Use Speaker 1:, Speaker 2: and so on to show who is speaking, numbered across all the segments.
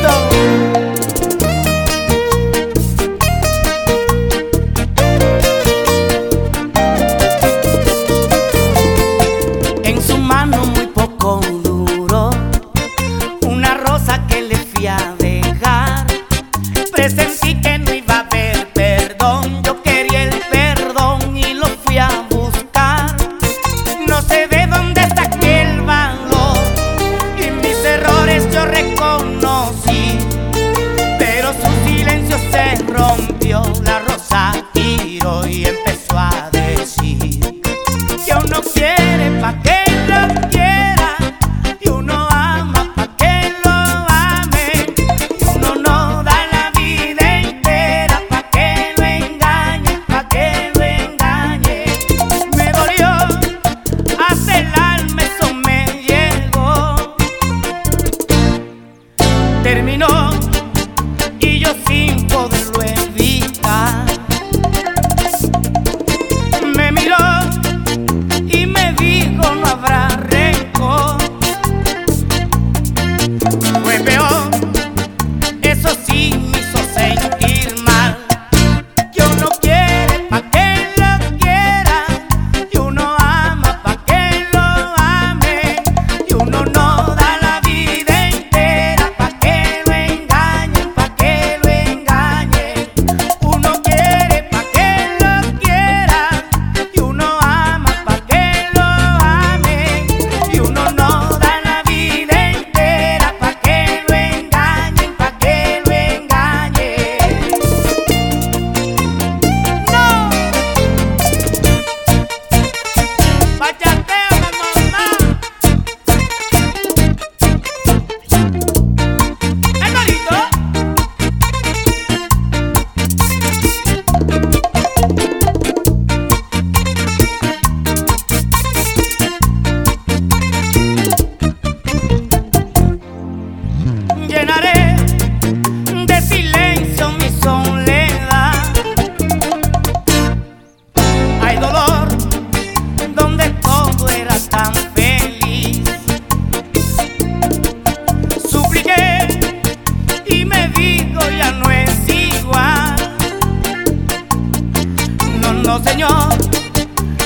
Speaker 1: Então terminó.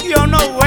Speaker 1: you know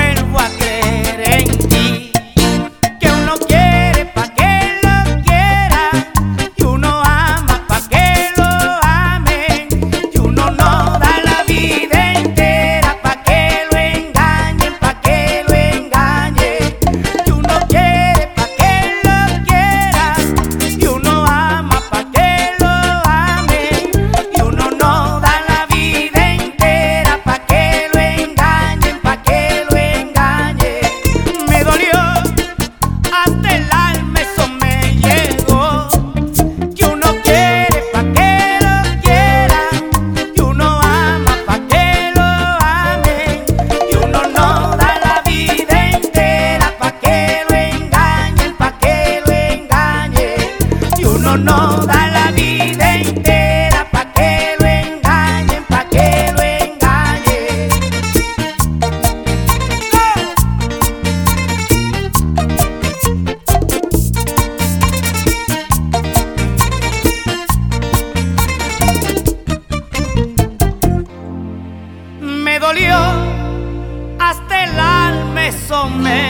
Speaker 1: me